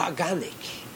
organic.